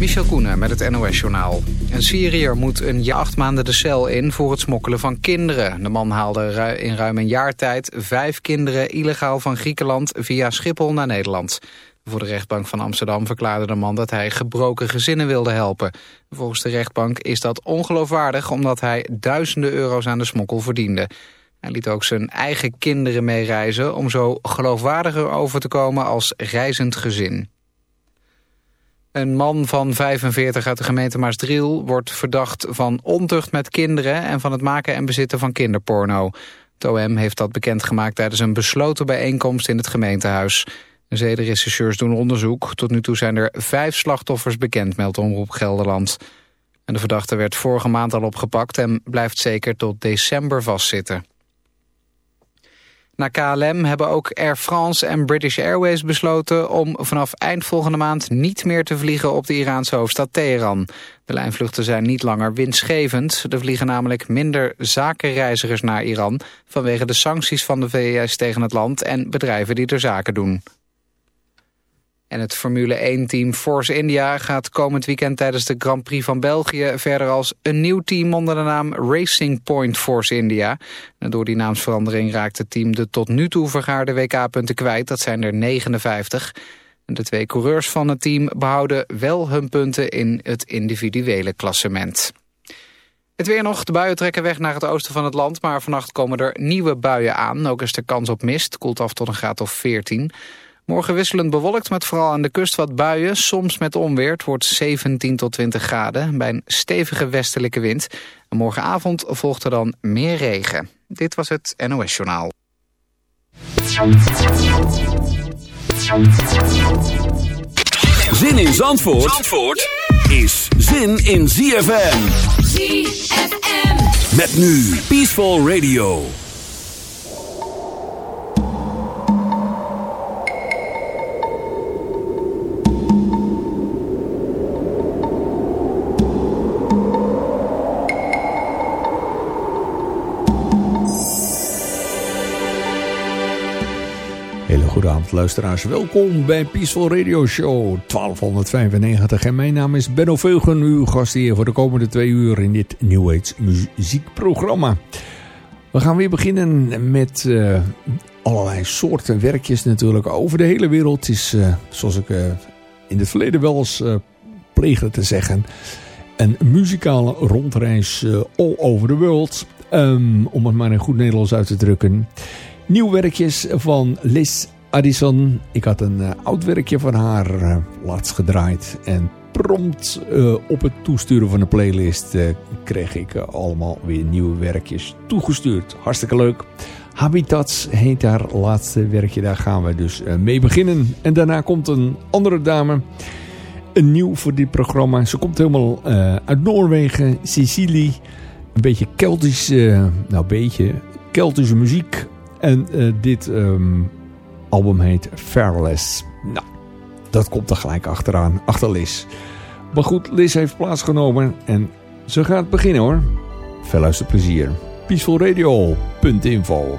Michel Koenen met het NOS-journaal. Een Syriër moet een jaar acht maanden de cel in voor het smokkelen van kinderen. De man haalde in ruim een jaar tijd vijf kinderen illegaal van Griekenland via Schiphol naar Nederland. Voor de rechtbank van Amsterdam verklaarde de man dat hij gebroken gezinnen wilde helpen. Volgens de rechtbank is dat ongeloofwaardig omdat hij duizenden euro's aan de smokkel verdiende. Hij liet ook zijn eigen kinderen meereizen om zo geloofwaardiger over te komen als reizend gezin. Een man van 45 uit de gemeente Maasdriel wordt verdacht van ontucht met kinderen en van het maken en bezitten van kinderporno. Het heeft dat bekendgemaakt tijdens een besloten bijeenkomst in het gemeentehuis. Zedenrechercheurs doen onderzoek. Tot nu toe zijn er vijf slachtoffers bekend, meldt Omroep Gelderland. En de verdachte werd vorige maand al opgepakt en blijft zeker tot december vastzitten. Na KLM hebben ook Air France en British Airways besloten om vanaf eind volgende maand niet meer te vliegen op de Iraanse hoofdstad Teheran. De lijnvluchten zijn niet langer winstgevend. Er vliegen namelijk minder zakenreizigers naar Iran vanwege de sancties van de VS tegen het land en bedrijven die er zaken doen. En het Formule 1-team Force India gaat komend weekend tijdens de Grand Prix van België verder als een nieuw team onder de naam Racing Point Force India. En door die naamsverandering raakt het team de tot nu toe vergaarde WK-punten kwijt. Dat zijn er 59. En de twee coureurs van het team behouden wel hun punten in het individuele klassement. Het weer nog. De buien trekken weg naar het oosten van het land, maar vannacht komen er nieuwe buien aan. Ook is er kans op mist. Koelt af tot een graad of 14. Morgen wisselend bewolkt met vooral aan de kust wat buien. Soms met onweer. Het wordt 17 tot 20 graden bij een stevige westelijke wind. En morgenavond volgt er dan meer regen. Dit was het NOS Journaal. Zin in Zandvoort, Zandvoort is zin in ZFM. ZFM. Met nu Peaceful Radio. Luisteraars, welkom bij Peaceful Radio Show 1295 en mijn naam is Benno Veugen, uw gast hier voor de komende twee uur in dit New Age muziekprogramma. We gaan weer beginnen met uh, allerlei soorten werkjes natuurlijk over de hele wereld. Het is, uh, zoals ik uh, in het verleden wel eens pleegde te zeggen, een muzikale rondreis all over the world. Um, om het maar in goed Nederlands uit te drukken. Nieuw werkjes van Liz Addison. Ik had een uh, oud werkje van haar uh, laatst gedraaid. En prompt uh, op het toesturen van de playlist kreeg ik allemaal weer nieuwe werkjes toegestuurd. Hartstikke leuk. Habitats heet haar laatste werkje. Daar gaan we dus mee beginnen. En daarna komt een andere dame. Een nieuw voor dit programma. Ze komt helemaal uit Noorwegen. Sicilië. Een beetje Keltisch. nou, beetje Keltische muziek. En dit... Um, album heet Fairless. Nou, dat komt er gelijk achteraan, achter Liz. Maar goed, Liz heeft plaatsgenomen en ze gaat beginnen hoor. Veel plezier. Peacefulradio.info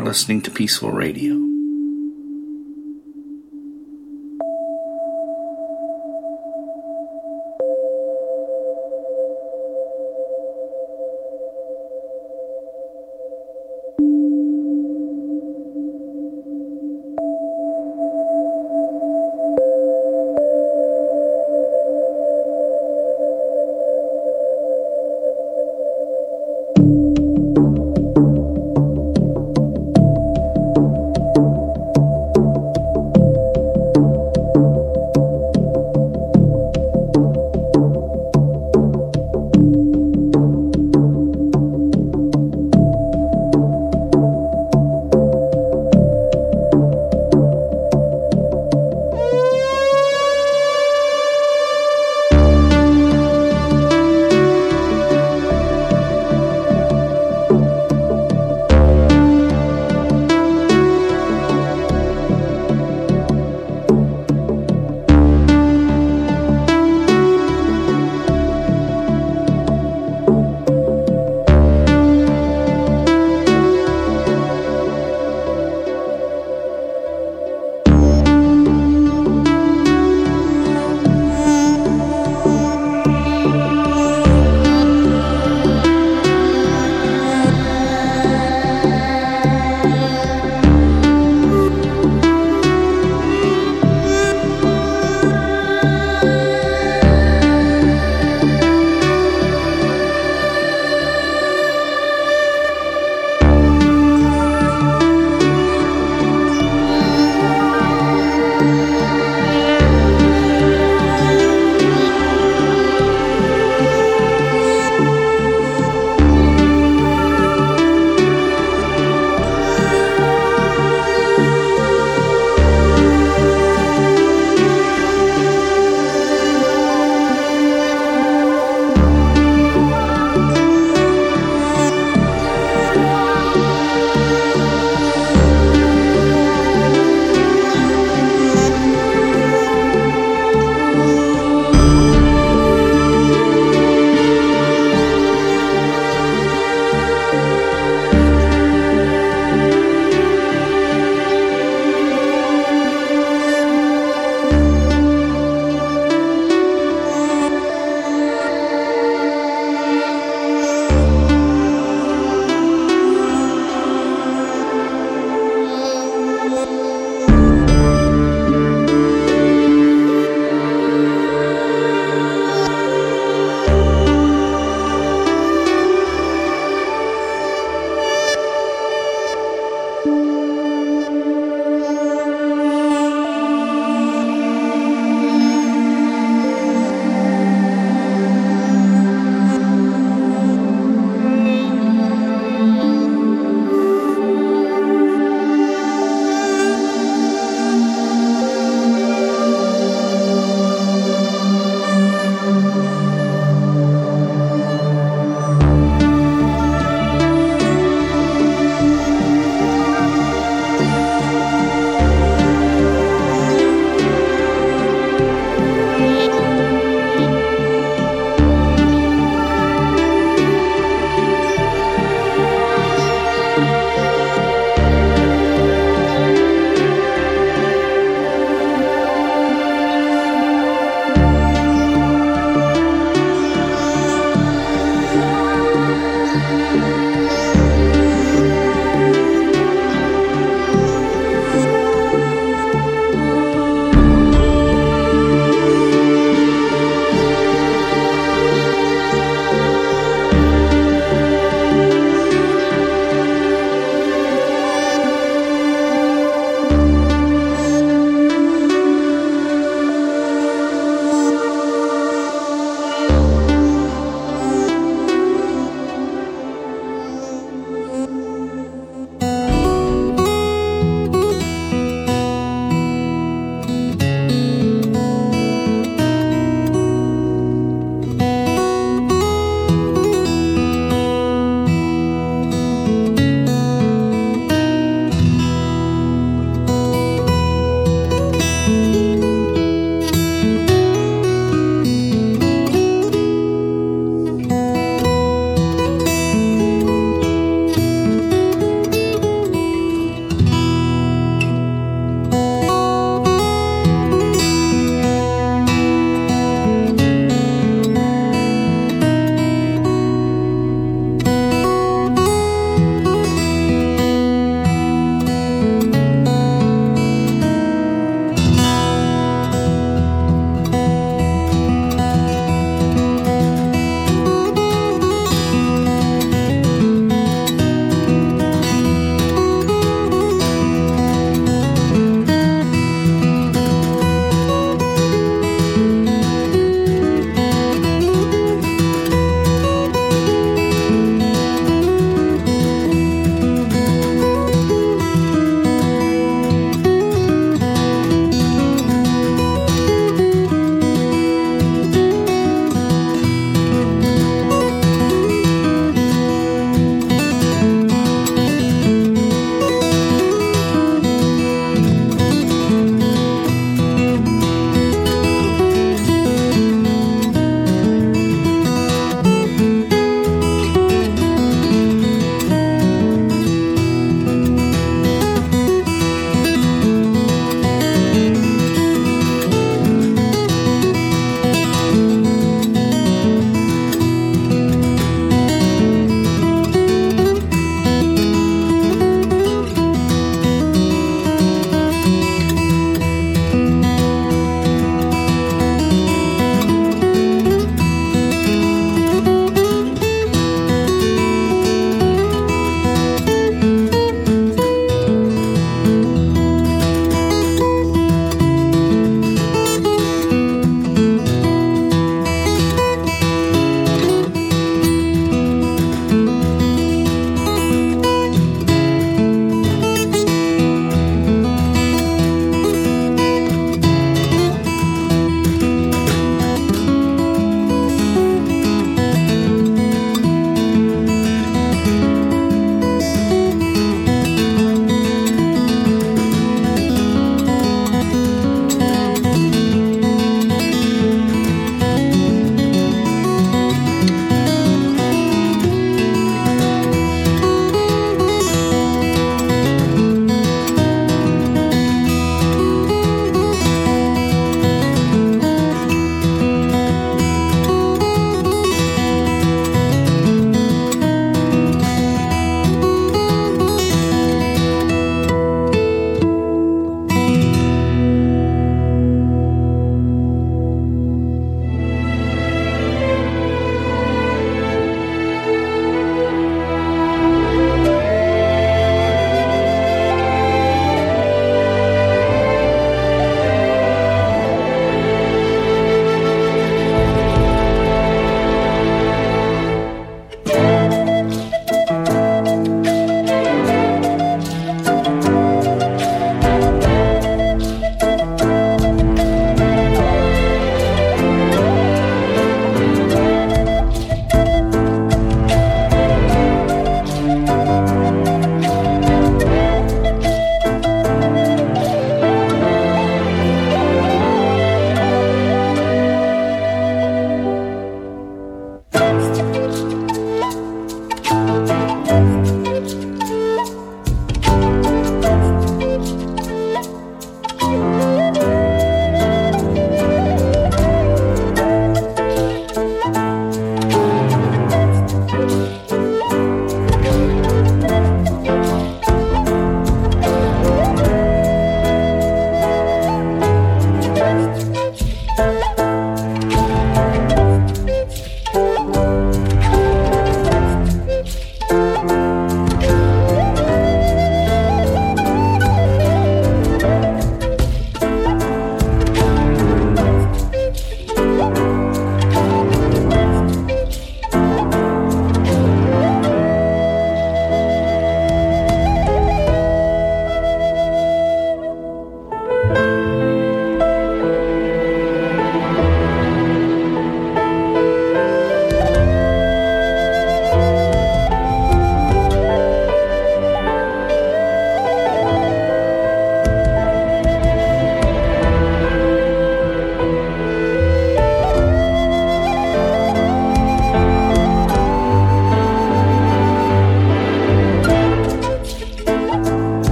Are listening to Peaceful Radio.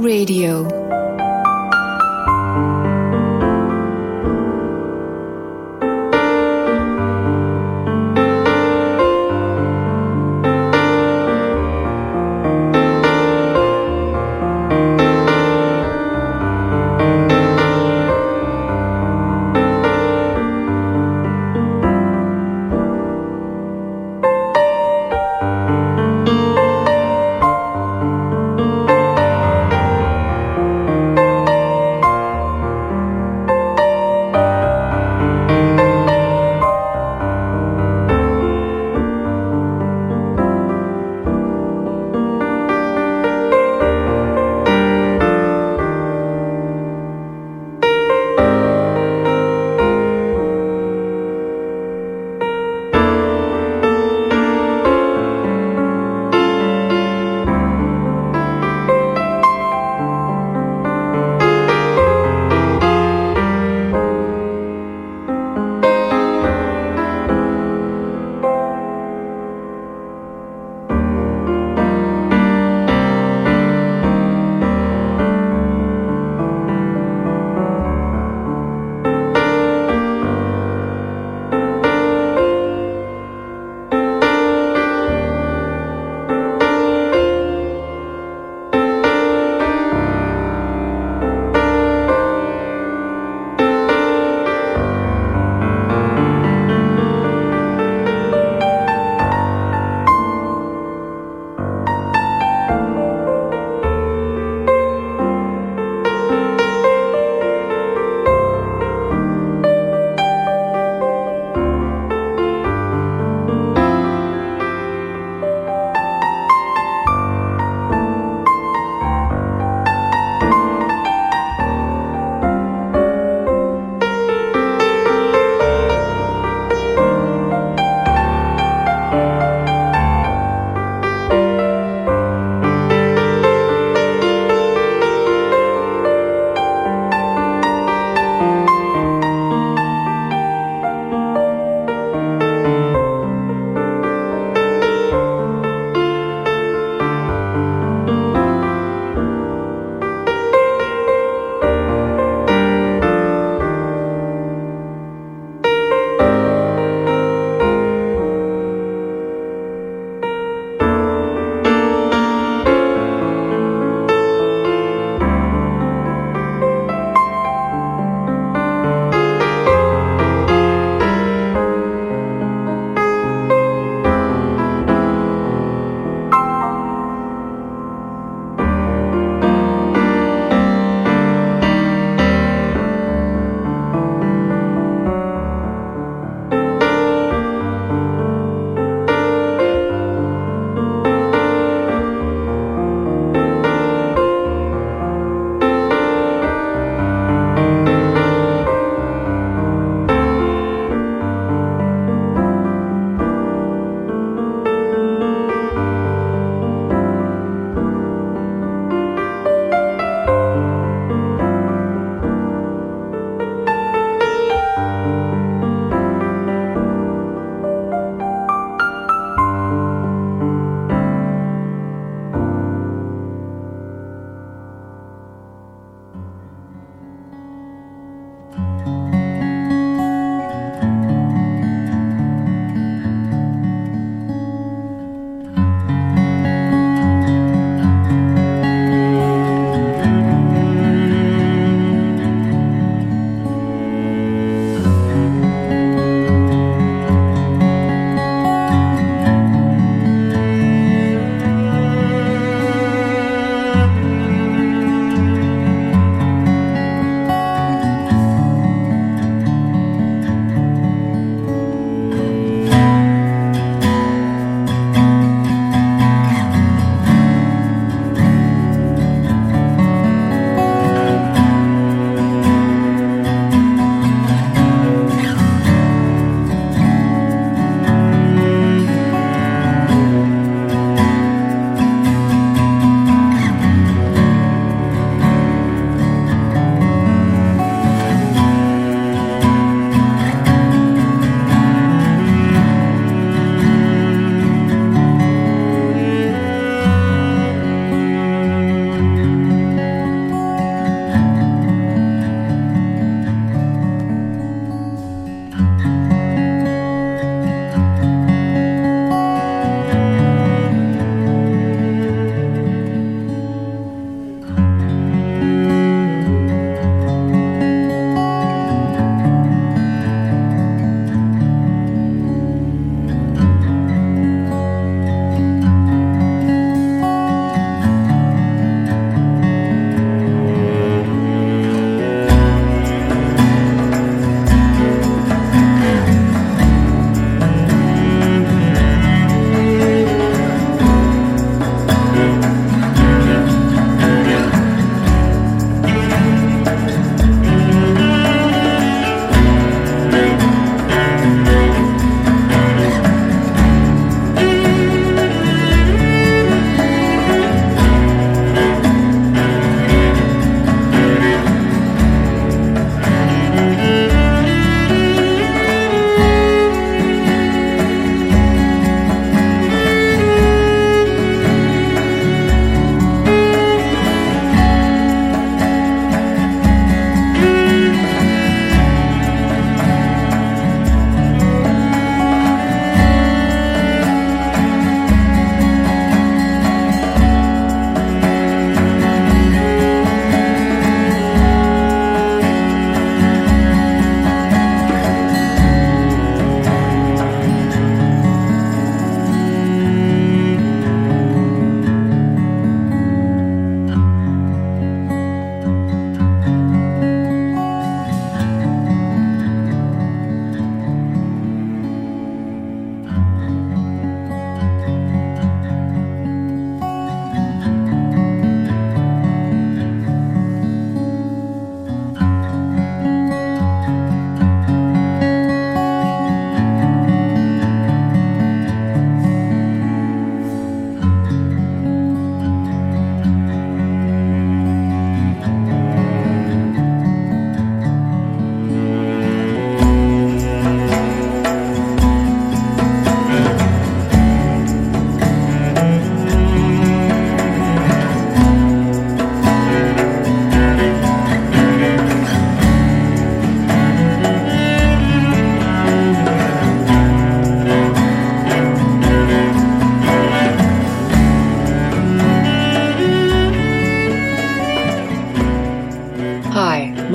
Radio.